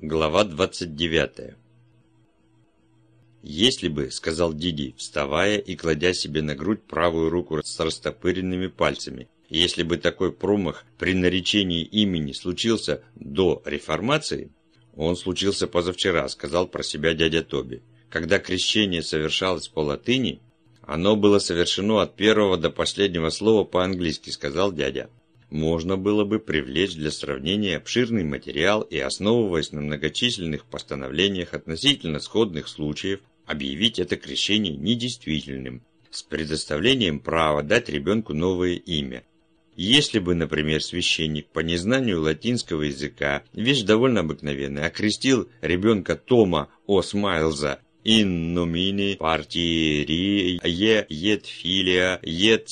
Глава 29 «Если бы, — сказал Диди, вставая и кладя себе на грудь правую руку с растопыренными пальцами, — если бы такой промах при наречении имени случился до реформации, он случился позавчера, — сказал про себя дядя Тоби. Когда крещение совершалось по латыни, оно было совершено от первого до последнего слова по-английски, — сказал дядя можно было бы привлечь для сравнения обширный материал и, основываясь на многочисленных постановлениях относительно сходных случаев, объявить это крещение недействительным, с предоставлением права дать ребенку новое имя. Если бы, например, священник по незнанию латинского языка, вещь довольно обыкновенная, окрестил ребенка Тома О. Смайлза in nomine partierii et filia et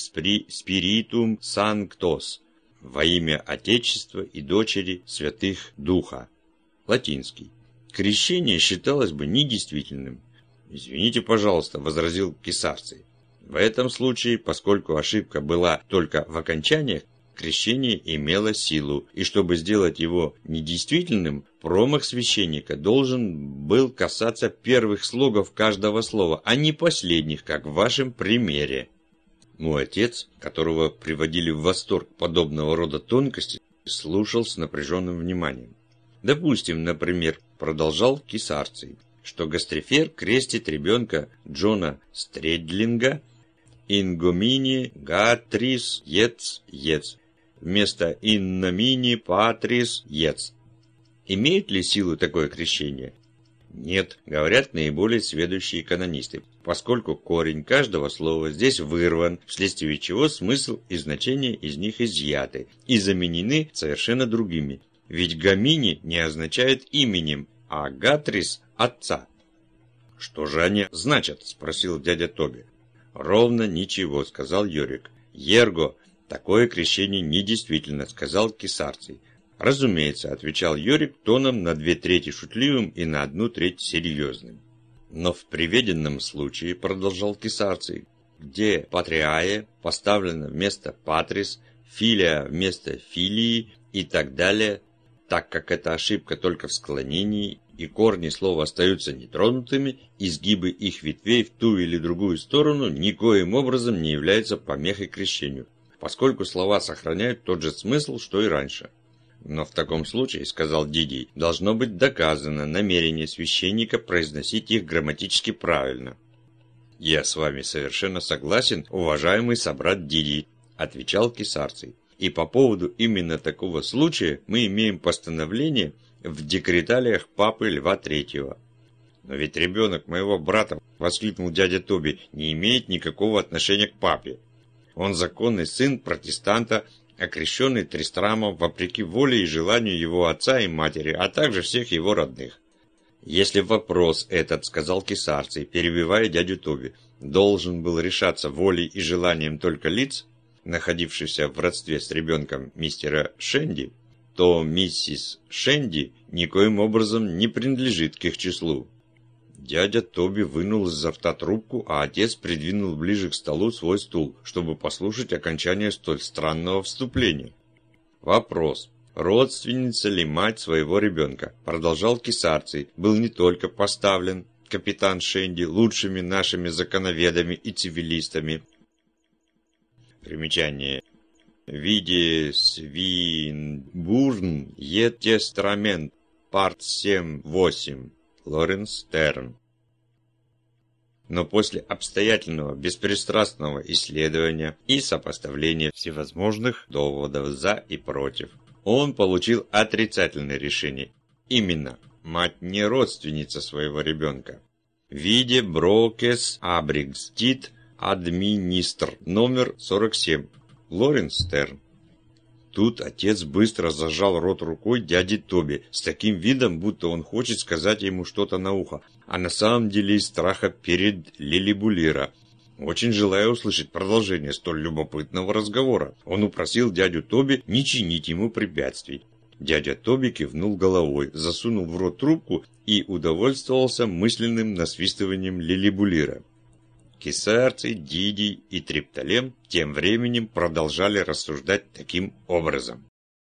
spiritum sanctos, во имя Отечества и Дочери Святых Духа. Латинский. Крещение считалось бы недействительным. «Извините, пожалуйста», – возразил Кесарций. В этом случае, поскольку ошибка была только в окончаниях, крещение имело силу, и чтобы сделать его недействительным, промах священника должен был касаться первых слогов каждого слова, а не последних, как в вашем примере. Мой отец, которого приводили в восторг подобного рода тонкости, слушал с напряженным вниманием. Допустим, например, продолжал Кисарций, что Гастрифер крестит ребенка Джона Стредлинга «Ингомини Гатрис Ец Ец» вместо «Инномини Патрис Ец». Имеет ли силу такое крещение? Нет, говорят наиболее сведущие канонисты, поскольку корень каждого слова здесь вырван, вследствие чего смысл и значение из них изъяты и заменены совершенно другими. Ведь гамини не означает именем, а гатрис – отца. «Что же они значат?» – спросил дядя Тоби. «Ровно ничего», – сказал Йорик. «Ерго, такое крещение недействительно», – сказал Кисарций. «Разумеется», – отвечал Йорик тоном на две трети шутливым и на одну треть серьезным. «Но в приведенном случае», – продолжал Кисарций, – «где патриае поставлено вместо патрис, филия вместо филии и так далее, так как эта ошибка только в склонении и корни слова остаются нетронутыми, изгибы их ветвей в ту или другую сторону никоим образом не являются помехой крещению, поскольку слова сохраняют тот же смысл, что и раньше. Но в таком случае, сказал Дидий, должно быть доказано намерение священника произносить их грамматически правильно. Я с вами совершенно согласен, уважаемый собрат Дидий, отвечал Кисарций. И по поводу именно такого случая мы имеем постановление в декреталиях папы Льва Третьего. Но ведь ребенок моего брата, воскликнул дядя Тоби, не имеет никакого отношения к папе. Он законный сын протестанта окрещенный Тристрамом вопреки воле и желанию его отца и матери, а также всех его родных. Если вопрос этот, сказал Кисарций, перебивая дядю Тоби, должен был решаться волей и желанием только лиц, находившихся в родстве с ребенком мистера Шенди, то миссис Шенди никоим образом не принадлежит к их числу. Дядя Тоби вынул изо рта трубку, а отец придвинул ближе к столу свой стул, чтобы послушать окончание столь странного вступления. Вопрос. Родственница ли мать своего ребенка? Продолжал Кисарций. Был не только поставлен капитан Шенди лучшими нашими законоведами и цивилистами. Примечание. Виде Свинбурн Етестрамент, парт 7-8. Лоренс Терн. Но после обстоятельного, беспристрастного исследования и сопоставления всевозможных доводов за и против, он получил отрицательное решение. Именно, мать не родственница своего ребенка. Виде Брокес Абригстит Администр номер 47. Лоренс Терн. Тут отец быстро зажал рот рукой дяди Тоби, с таким видом, будто он хочет сказать ему что-то на ухо, а на самом деле из страха перед Лилибулира. Очень желая услышать продолжение столь любопытного разговора, он упросил дядю Тоби не чинить ему препятствий. Дядя Тоби кивнул головой, засунул в рот трубку и удовольствовался мысленным насвистыванием Лилибулира. Кесарцы, Дидий и Триптолем тем временем продолжали рассуждать таким образом.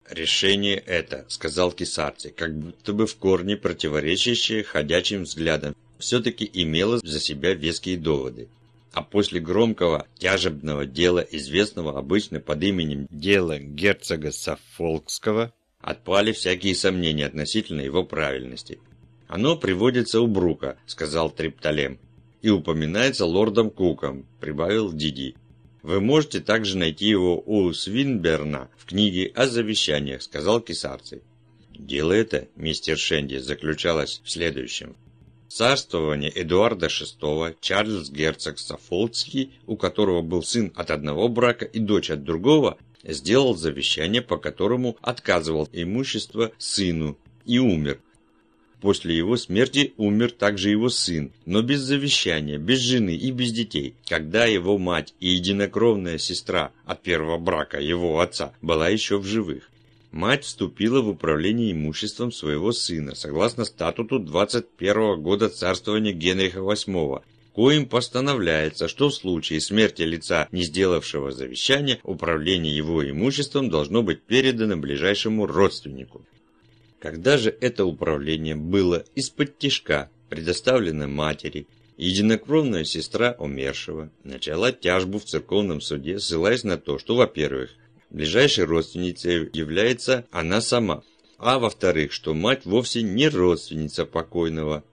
Решение это, сказал Кисарций, как будто бы в корне противоречащее ходячим взглядам, все-таки имело за себя веские доводы. А после громкого тяжебного дела, известного обычно под именем «Дело герцога Саффолкского», отпали всякие сомнения относительно его правильности. «Оно приводится у Брука», — сказал Триптолем, «и упоминается лордом Куком», — прибавил Диди. «Вы можете также найти его у Свинберна в книге о завещаниях», — сказал Кисарций. Дело это, мистер Шенди, заключалось в следующем царствование Эдуарда VI Чарльз герцог Сафолкский, у которого был сын от одного брака и дочь от другого, сделал завещание, по которому отказывал имущество сыну и умер. После его смерти умер также его сын, но без завещания, без жены и без детей, когда его мать и единокровная сестра от первого брака его отца была еще в живых. Мать вступила в управление имуществом своего сына, согласно статуту 21 года царствования Генриха VIII, коим постановляется, что в случае смерти лица, не сделавшего завещания, управление его имуществом должно быть передано ближайшему родственнику. Когда же это управление было из-под тишка предоставлено матери, единокровная сестра умершего начала тяжбу в церковном суде, ссылаясь на то, что, во-первых, Ближайшей родственницей является она сама. А во-вторых, что мать вовсе не родственница покойного.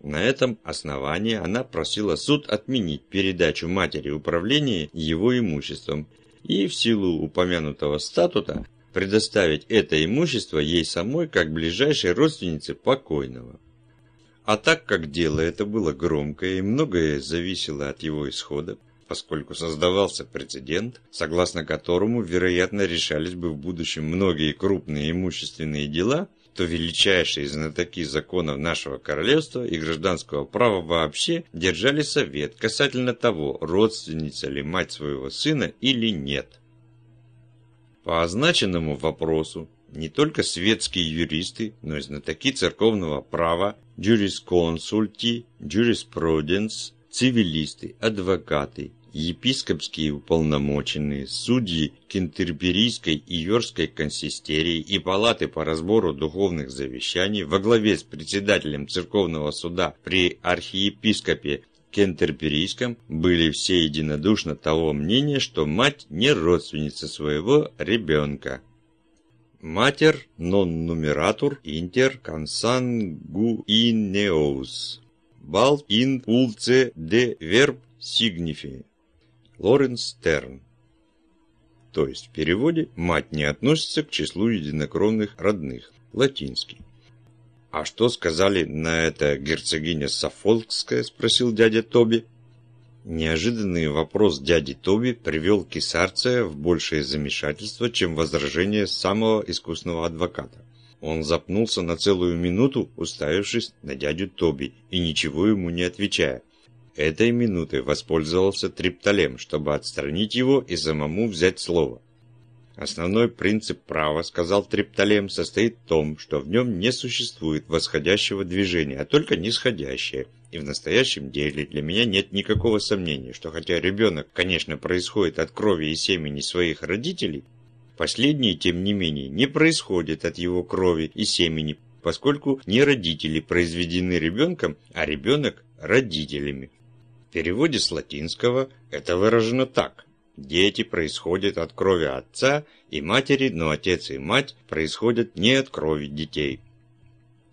На этом основании она просила суд отменить передачу матери управления его имуществом и в силу упомянутого статута предоставить это имущество ей самой как ближайшей родственнице покойного. А так как дело это было громкое и многое зависело от его исхода, поскольку создавался прецедент, согласно которому, вероятно, решались бы в будущем многие крупные имущественные дела, то величайшие знатоки законов нашего королевства и гражданского права вообще держали совет касательно того, родственница ли мать своего сына или нет. По означенному вопросу не только светские юристы, но и знатоки церковного права, jurisconsulti, jurisprudence, цивилисты, адвокаты, епископские уполномоченные, судьи Кентерберийской и Йоркской консистерии и палаты по разбору духовных завещаний во главе с председателем церковного суда при архиепископе Кентерберийском были все единодушно того мнения, что мать не родственница своего ребенка. Матер нон нумератур интер консангуинеус. Бал ин пулце де верб сигнифи. Лоренс Стерн. То есть в переводе «мать не относится к числу единокровных родных». Латинский. «А что сказали на это герцогиня Сафолкская?» – спросил дядя Тоби. Неожиданный вопрос дяди Тоби привел Кисарция в большее замешательство, чем возражение самого искусного адвоката. Он запнулся на целую минуту, уставившись на дядю Тоби и ничего ему не отвечая. Этой минутой воспользовался Триптолем, чтобы отстранить его и самому взять слово. Основной принцип права, сказал Триптолем, состоит в том, что в нем не существует восходящего движения, а только нисходящее. И в настоящем деле для меня нет никакого сомнения, что хотя ребенок, конечно, происходит от крови и семени своих родителей, последние, тем не менее, не происходят от его крови и семени, поскольку не родители произведены ребенком, а ребенок – родителями. В переводе с латинского это выражено так. Дети происходят от крови отца и матери, но отец и мать происходят не от крови детей.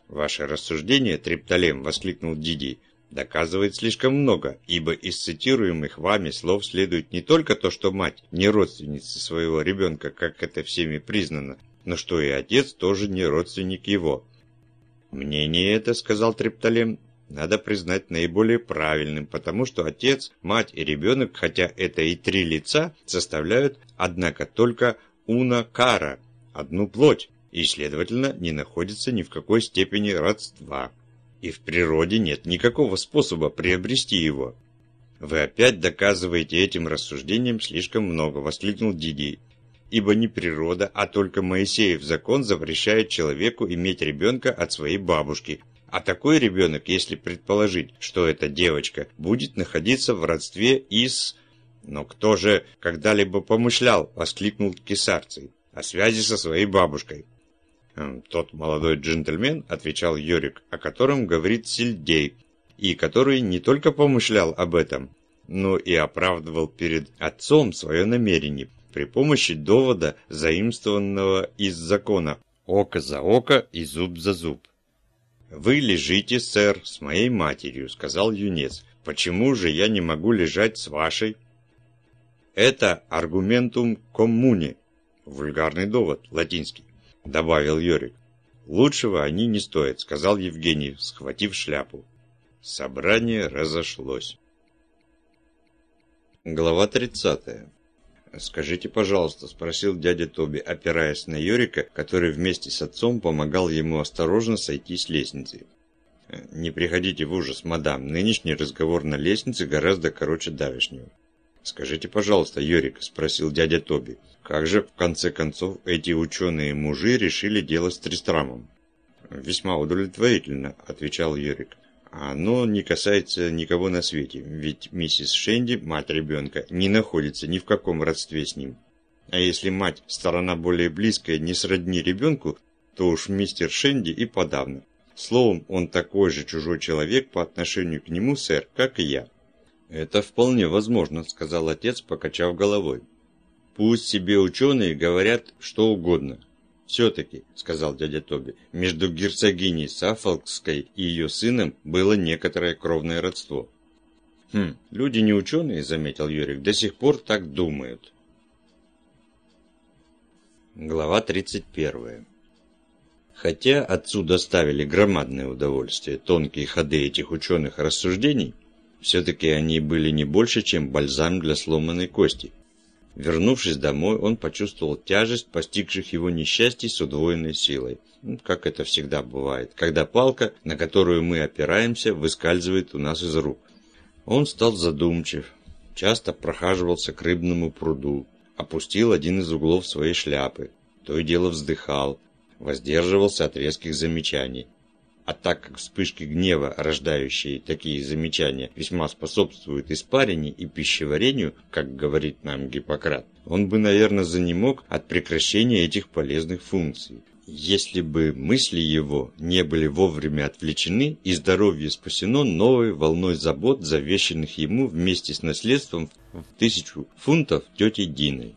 «Ваше рассуждение, Триптолем», — воскликнул Диди, — «доказывает слишком много, ибо из цитируемых вами слов следует не только то, что мать не родственница своего ребенка, как это всеми признано, но что и отец тоже не родственник его». «Мнение это, — сказал Триптолем, надо признать наиболее правильным, потому что отец, мать и ребенок, хотя это и три лица, составляют, однако, только уна кара, одну плоть, и, следовательно, не находятся ни в какой степени родства. И в природе нет никакого способа приобрести его. «Вы опять доказываете этим рассуждением слишком много», — воскликнул Диди. «Ибо не природа, а только Моисеев закон запрещает человеку иметь ребенка от своей бабушки, а такой ребенок, если предположить, что это девочка, будет находиться в родстве и с... Но кто же когда-либо помышлял, воскликнул кесарций. о связи со своей бабушкой. Тот молодой джентльмен, отвечал Йорик, о котором говорит Сельдей, и который не только помышлял об этом, но и оправдывал перед отцом свое намерение при помощи довода, заимствованного из закона «око за око и зуб за зуб». «Вы лежите, сэр, с моей матерью», — сказал юнец. «Почему же я не могу лежать с вашей?» «Это аргументум коммуне», вульгарный довод, латинский, добавил Йорик. Лучшего они не стоят, сказал Евгений, схватив шляпу. Собрание разошлось. Глава 30. «Скажите, пожалуйста», – спросил дядя Тоби, опираясь на Йорика, который вместе с отцом помогал ему осторожно сойти с лестницы. «Не приходите в ужас, мадам, нынешний разговор на лестнице гораздо короче давешнего». «Скажите, пожалуйста, Йорик», – спросил дядя Тоби, – «как же, в конце концов, эти ученые-мужи решили дело с Тристрамом?» «Весьма удовлетворительно», – отвечал Йорик. Оно не касается никого на свете, ведь миссис Шенди, мать ребенка, не находится ни в каком родстве с ним. А если мать, сторона более близкая, не сродни ребенку, то уж мистер Шенди и подавно. Словом, он такой же чужой человек по отношению к нему, сэр, как и я. «Это вполне возможно», — сказал отец, покачав головой. «Пусть себе ученые говорят что угодно, «Все-таки», — сказал дядя Тоби, — «между герцогиней Саффолкской и ее сыном было некоторое кровное родство». «Хм, люди не ученые», — заметил Юрик, — «до сих пор так думают». Глава 31. Хотя отцу доставили громадное удовольствие тонкие ходы этих ученых рассуждений, все-таки они были не больше, чем бальзам для сломанной кости. Вернувшись домой, он почувствовал тяжесть постигших его несчастий с удвоенной силой. Ну, как это всегда бывает, когда палка, на которую мы опираемся, выскальзывает у нас из рук. Он стал задумчив, часто прохаживался к рыбному пруду, опустил один из углов своей шляпы, то и дело вздыхал, воздерживался от резких замечаний. А так как вспышки гнева, рождающие такие замечания, весьма способствуют испарине и пищеварению, как говорит нам Гиппократ, он бы, наверное, занемог от прекращения этих полезных функций. Если бы мысли его не были вовремя отвлечены и здоровье спасено новой волной забот, завещанных ему вместе с наследством в тысячу фунтов тети Диной.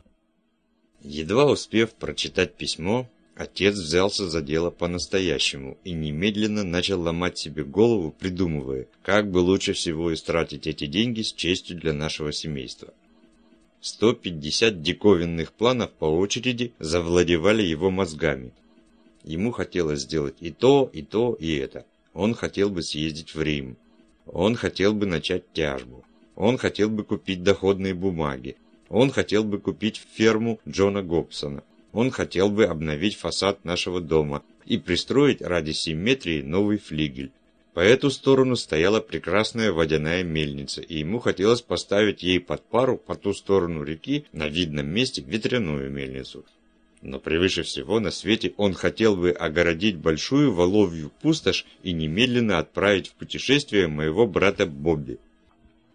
Едва успев прочитать письмо, Отец взялся за дело по-настоящему и немедленно начал ломать себе голову, придумывая, как бы лучше всего истратить эти деньги с честью для нашего семейства. 150 диковинных планов по очереди завладевали его мозгами. Ему хотелось сделать и то, и то, и это. Он хотел бы съездить в Рим. Он хотел бы начать тяжбу. Он хотел бы купить доходные бумаги. Он хотел бы купить ферму Джона Гобсона. Он хотел бы обновить фасад нашего дома и пристроить ради симметрии новый флигель. По эту сторону стояла прекрасная водяная мельница, и ему хотелось поставить ей под пару по ту сторону реки на видном месте ветряную мельницу. Но превыше всего на свете он хотел бы огородить большую воловью пустошь и немедленно отправить в путешествие моего брата Бобби.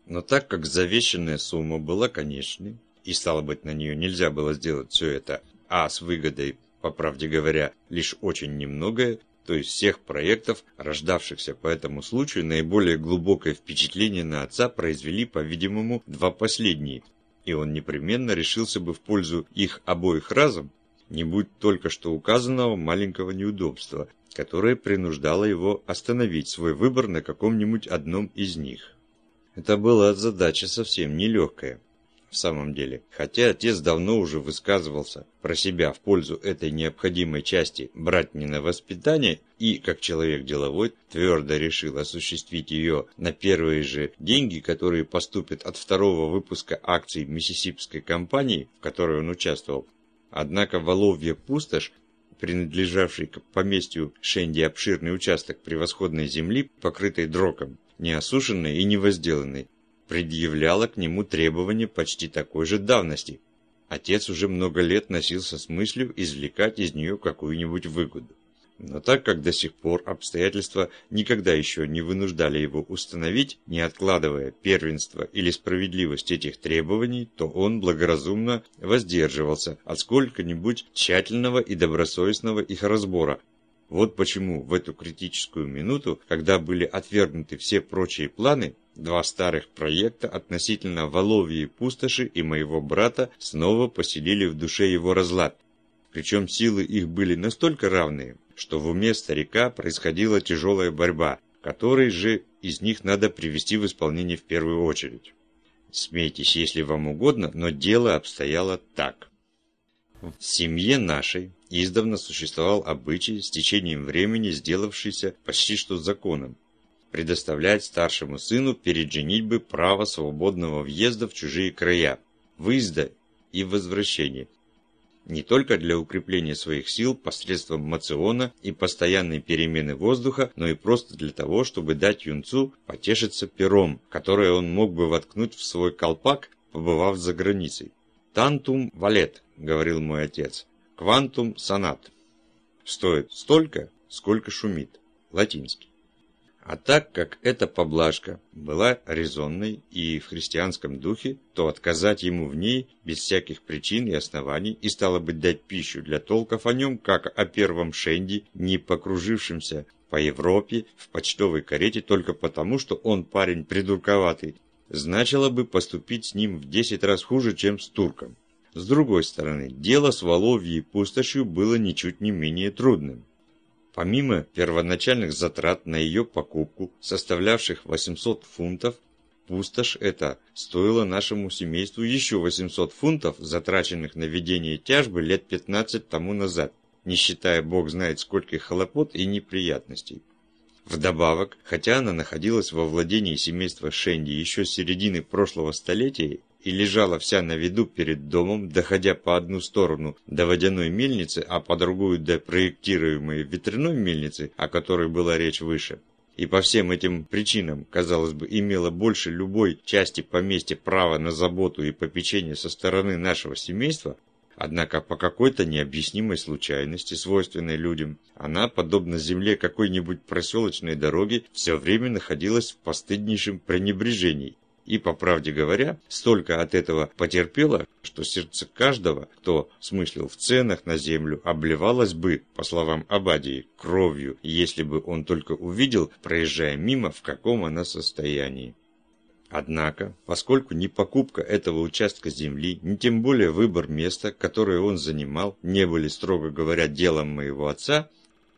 Но так как завещанная сумма была конечной, и стало быть на нее нельзя было сделать все это а с выгодой, по правде говоря, лишь очень немногое, то есть всех проектов, рождавшихся по этому случаю, наиболее глубокое впечатление на отца произвели, по-видимому, два последние, и он непременно решился бы в пользу их обоих разом, не будь только что указанного маленького неудобства, которое принуждало его остановить свой выбор на каком-нибудь одном из них. Это была задача совсем нелегкая в самом деле. Хотя отец давно уже высказывался про себя в пользу этой необходимой части брать не на воспитание и, как человек деловой, твердо решил осуществить ее на первые же деньги, которые поступят от второго выпуска акций Миссисипской компании, в которой он участвовал. Однако Воловья пустошь принадлежавший к поместью Шенди обширный участок превосходной земли, покрытой дроком, неосушенной и невозделанной, предъявляла к нему требования почти такой же давности. Отец уже много лет носился с мыслью извлекать из нее какую-нибудь выгоду. Но так как до сих пор обстоятельства никогда еще не вынуждали его установить, не откладывая первенство или справедливость этих требований, то он благоразумно воздерживался от сколько-нибудь тщательного и добросовестного их разбора. Вот почему в эту критическую минуту, когда были отвергнуты все прочие планы, два старых проекта относительно Воловьей пустоши и моего брата снова поселили в душе его разлад. Причем силы их были настолько равные, что в уме старика происходила тяжелая борьба, которой же из них надо привести в исполнение в первую очередь. Смейтесь, если вам угодно, но дело обстояло так. В семье нашей издавна существовал обычай, с течением времени сделавшийся почти что законом, предоставлять старшему сыну перед женитьбой право свободного въезда в чужие края, выезда и возвращения, не только для укрепления своих сил посредством мациона и постоянной перемены воздуха, но и просто для того, чтобы дать юнцу потешиться пером, которое он мог бы воткнуть в свой колпак, побывав за границей. «Тантум валет», — говорил мой отец, — «квантум сонат». Стоит столько, сколько шумит. Латинский. А так как эта поблажка была резонной и в христианском духе, то отказать ему в ней без всяких причин и оснований и стало быть дать пищу для толков о нем, как о первом Шенди, не покружившемся по Европе в почтовой карете только потому, что он парень придурковатый, значило бы поступить с ним в десять раз хуже, чем с турком. С другой стороны, дело с Воловьей пустошью было ничуть не менее трудным. Помимо первоначальных затрат на ее покупку, составлявших 800 фунтов, пустошь эта стоила нашему семейству еще 800 фунтов, затраченных на ведение тяжбы лет 15 тому назад, не считая бог знает скольких хлопот и неприятностей. Вдобавок, хотя она находилась во владении семейства Шенди еще с середины прошлого столетия и лежала вся на виду перед домом, доходя по одну сторону до водяной мельницы, а по другую до проектируемой ветряной мельницы, о которой была речь выше. И по всем этим причинам, казалось бы, имела больше любой части поместья права на заботу и попечение со стороны нашего семейства, Однако по какой-то необъяснимой случайности, свойственной людям, она, подобно земле какой-нибудь проселочной дороги, все время находилась в постыднейшем пренебрежении и, по правде говоря, столько от этого потерпела, что сердце каждого, кто смыслил в ценах на землю, обливалось бы, по словам Абадии, кровью, если бы он только увидел, проезжая мимо, в каком она состоянии. Однако, поскольку ни покупка этого участка земли, ни тем более выбор места, которое он занимал, не были, строго говоря, делом моего отца,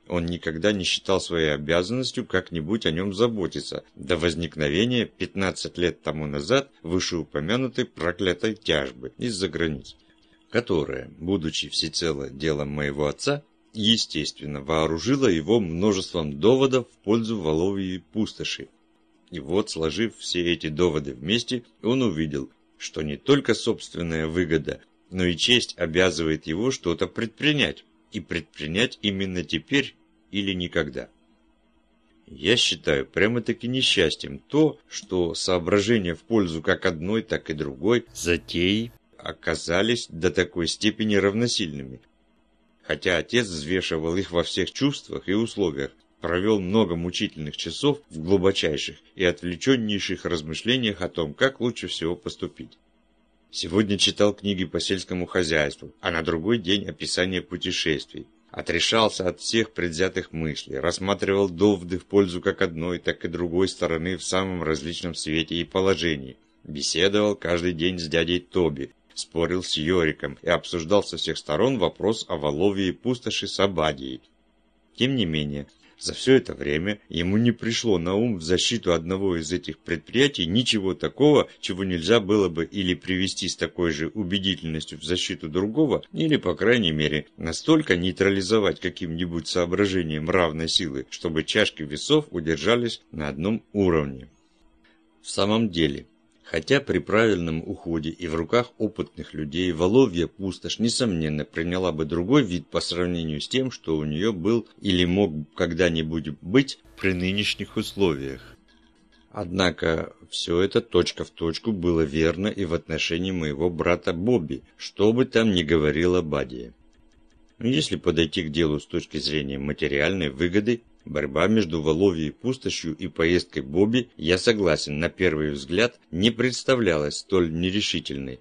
он никогда не считал своей обязанностью как-нибудь о нем заботиться, до возникновения 15 лет тому назад вышеупомянутой проклятой тяжбы из-за границ, которая, будучи всецело делом моего отца, естественно, вооружила его множеством доводов в пользу Воловьей пустоши. И вот, сложив все эти доводы вместе, он увидел, что не только собственная выгода, но и честь обязывает его что-то предпринять, и предпринять именно теперь, или никогда. Я считаю прямо-таки несчастьем то, что соображения в пользу как одной, так и другой затеи оказались до такой степени равносильными. Хотя отец взвешивал их во всех чувствах и условиях, провел много мучительных часов в глубочайших и отвлеченнейших размышлениях о том, как лучше всего поступить. Сегодня читал книги по сельскому хозяйству, а на другой день описание путешествий. Отрешался от всех предвзятых мыслей, рассматривал доводы в пользу как одной, так и другой стороны в самом различном свете и положении. Беседовал каждый день с дядей Тоби, спорил с Йориком и обсуждал со всех сторон вопрос о Воловье и пустоши с Абадией. Тем не менее, за все это время ему не пришло на ум в защиту одного из этих предприятий ничего такого, чего нельзя было бы или привести с такой же убедительностью в защиту другого, или, по крайней мере, настолько нейтрализовать каким-нибудь соображением равной силы, чтобы чашки весов удержались на одном уровне. В самом деле, Хотя при правильном уходе и в руках опытных людей Воловья пустошь, несомненно, приняла бы другой вид по сравнению с тем, что у нее был или мог когда-нибудь быть при нынешних условиях. Однако все это точка в точку было верно и в отношении моего брата Бобби, что бы там ни говорила Бадия. Если подойти к делу с точки зрения материальной выгоды, борьба между Воловьей пустошью и поездкой Бобби, я согласен, на первый взгляд не представлялась столь нерешительной.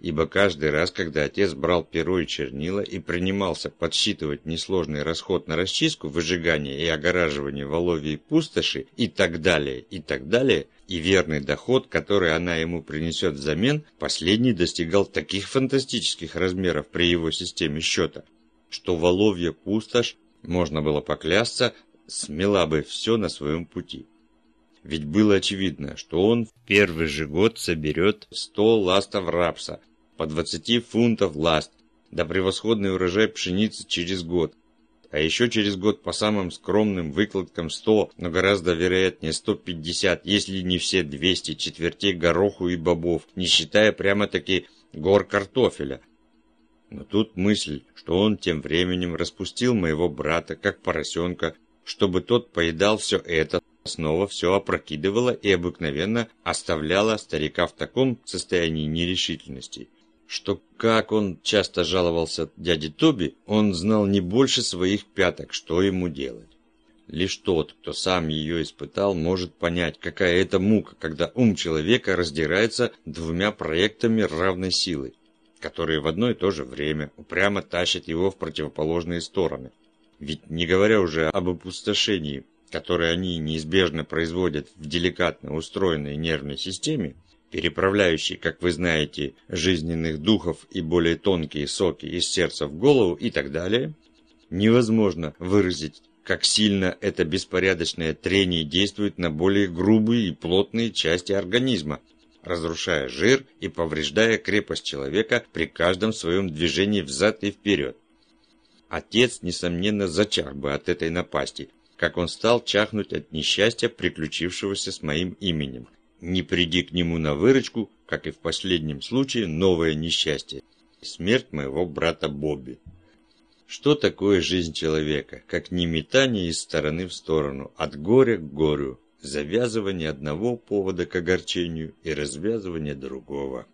Ибо каждый раз, когда отец брал перо и чернила и принимался подсчитывать несложный расход на расчистку, выжигание и огораживание Воловьей пустоши и так далее, и так далее, и верный доход, который она ему принесет взамен, последний достигал таких фантастических размеров при его системе счета, что Воловья пустошь, можно было поклясться, смела бы все на своем пути. Ведь было очевидно, что он в первый же год соберет 100 ластов рапса, по 20 фунтов ласт, да превосходный урожай пшеницы через год, а еще через год по самым скромным выкладкам 100, но гораздо вероятнее 150, если не все 200 четвертей гороху и бобов, не считая прямо-таки гор картофеля, но тут мысль, что он тем временем распустил моего брата, как поросенка, чтобы тот поедал все это, снова все опрокидывала и обыкновенно оставляла старика в таком состоянии нерешительности, что, как он часто жаловался дяде Тоби, он знал не больше своих пяток, что ему делать. Лишь тот, кто сам ее испытал, может понять, какая это мука, когда ум человека раздирается двумя проектами равной силы которые в одно и то же время упрямо тащат его в противоположные стороны. Ведь не говоря уже об опустошении, которое они неизбежно производят в деликатно устроенной нервной системе, переправляющей, как вы знаете, жизненных духов и более тонкие соки из сердца в голову и так далее, невозможно выразить, как сильно это беспорядочное трение действует на более грубые и плотные части организма, разрушая жир и повреждая крепость человека при каждом своем движении взад и вперед. Отец, несомненно, зачах бы от этой напасти, как он стал чахнуть от несчастья, приключившегося с моим именем. Не приди к нему на выручку, как и в последнем случае, новое несчастье – смерть моего брата Бобби. Что такое жизнь человека, как не метание из стороны в сторону, от горя к горю, завязывание одного повода к огорчению и развязывание другого.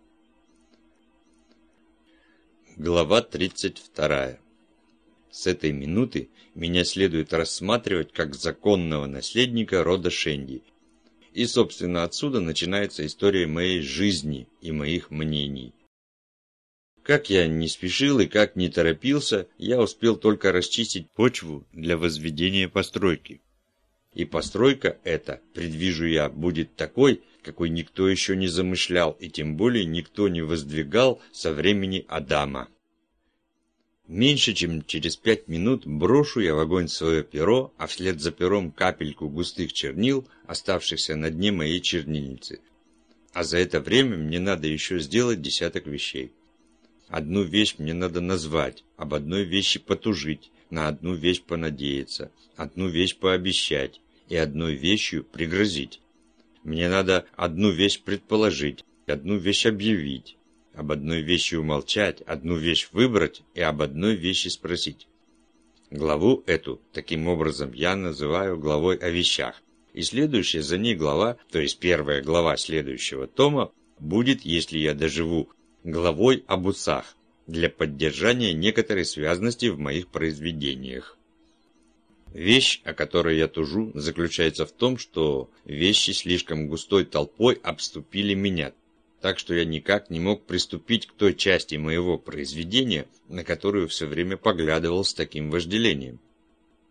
Глава 32. С этой минуты меня следует рассматривать как законного наследника рода Шенди. И, собственно, отсюда начинается история моей жизни и моих мнений. Как я не спешил и как не торопился, я успел только расчистить почву для возведения постройки. И постройка эта, предвижу я, будет такой, какой никто еще не замышлял, и тем более никто не воздвигал со времени Адама. Меньше чем через пять минут брошу я в огонь свое перо, а вслед за пером капельку густых чернил, оставшихся на дне моей чернильницы. А за это время мне надо еще сделать десяток вещей. Одну вещь мне надо назвать, об одной вещи потужить, на одну вещь понадеяться, одну вещь пообещать, и одной вещью пригрозить. Мне надо одну вещь предположить, одну вещь объявить, об одной вещи умолчать, одну вещь выбрать и об одной вещи спросить. Главу эту, таким образом, я называю главой о вещах. И следующая за ней глава, то есть первая глава следующего тома, будет, если я доживу, главой об усах, для поддержания некоторой связности в моих произведениях. Вещь, о которой я тужу, заключается в том, что вещи слишком густой толпой обступили меня, так что я никак не мог приступить к той части моего произведения, на которую все время поглядывал с таким вожделением.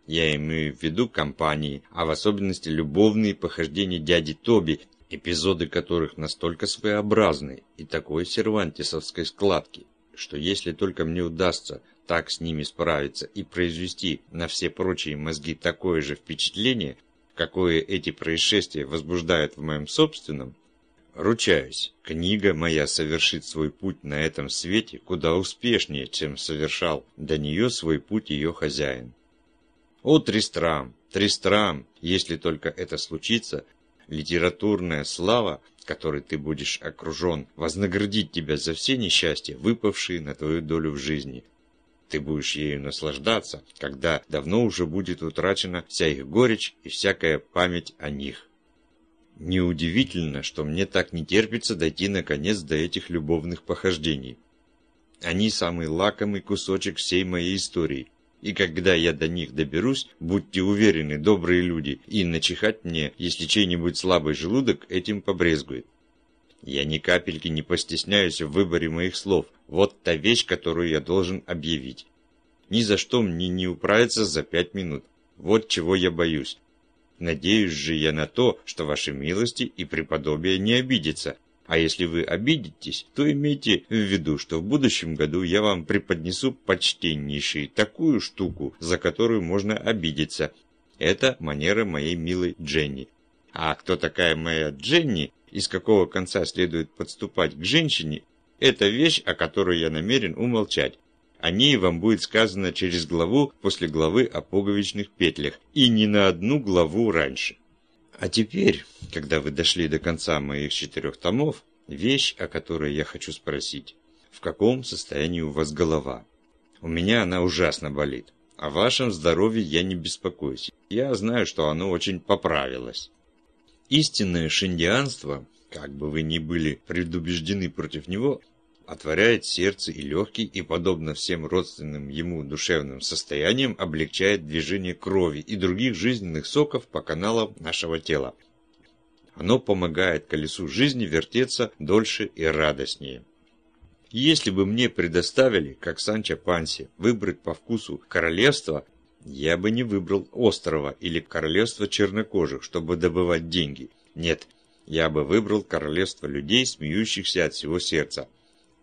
Я имею в виду компании, а в особенности любовные похождения дяди Тоби, эпизоды которых настолько своеобразны и такой сервантисовской складки, что если только мне удастся так с ними справиться и произвести на все прочие мозги такое же впечатление, какое эти происшествия возбуждают в моем собственном, ручаюсь, книга моя совершит свой путь на этом свете куда успешнее, чем совершал до нее свой путь ее хозяин. О, Тристрам, Тристрам, если только это случится, литературная слава, которой ты будешь окружен, вознаградит тебя за все несчастья, выпавшие на твою долю в жизни, ты будешь ею наслаждаться, когда давно уже будет утрачена вся их горечь и всякая память о них. Неудивительно, что мне так не терпится дойти наконец до этих любовных похождений. Они самый лакомый кусочек всей моей истории. И когда я до них доберусь, будьте уверены, добрые люди, и начихать мне, если чей-нибудь слабый желудок этим побрезгует. Я ни капельки не постесняюсь в выборе моих слов. Вот та вещь, которую я должен объявить. Ни за что мне не управиться за пять минут. Вот чего я боюсь. Надеюсь же я на то, что ваши милости и преподобие не обидятся. А если вы обидитесь, то имейте в виду, что в будущем году я вам преподнесу почтеннейший такую штуку, за которую можно обидеться. Это манера моей милой Дженни. А кто такая моя Дженни, из какого конца следует подступать к женщине, это вещь, о которой я намерен умолчать. О ней вам будет сказано через главу после главы о пуговичных петлях, и не на одну главу раньше. А теперь, когда вы дошли до конца моих четырех томов, вещь, о которой я хочу спросить. В каком состоянии у вас голова? У меня она ужасно болит. О вашем здоровье я не беспокоюсь. Я знаю, что оно очень поправилось. Истинное шиндианство, как бы вы ни были предубеждены против него, отворяет сердце и легкие и, подобно всем родственным ему душевным состояниям, облегчает движение крови и других жизненных соков по каналам нашего тела. Оно помогает колесу жизни вертеться дольше и радостнее. Если бы мне предоставили, как Санчо Панси, выбрать по вкусу королевство, я бы не выбрал острова или королевство чернокожих, чтобы добывать деньги. Нет, я бы выбрал королевство людей, смеющихся от всего сердца,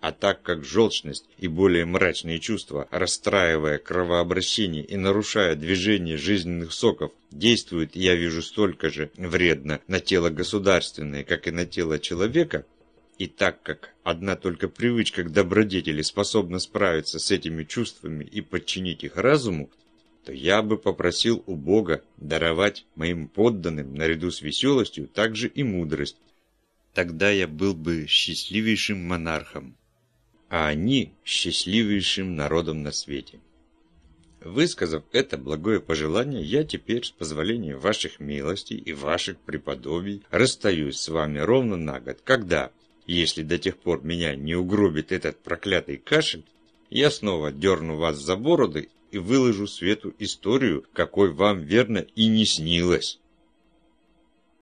а так как желчность и более мрачные чувства, расстраивая кровообращение и нарушая движение жизненных соков, действуют, я вижу, столько же вредно на тело государственное, как и на тело человека, и так как одна только привычка к добродетели способна справиться с этими чувствами и подчинить их разуму, то я бы попросил у Бога даровать моим подданным наряду с веселостью также и мудрость. Тогда я был бы счастливейшим монархом, а они счастливейшим народом на свете. Высказав это благое пожелание, я теперь, с позволения ваших милостей и ваших преподобий, расстаюсь с вами ровно на год, когда, если до тех пор меня не угробит этот проклятый кашель, я снова дерну вас за бороды и выложу свету историю, какой вам верно и не снилось.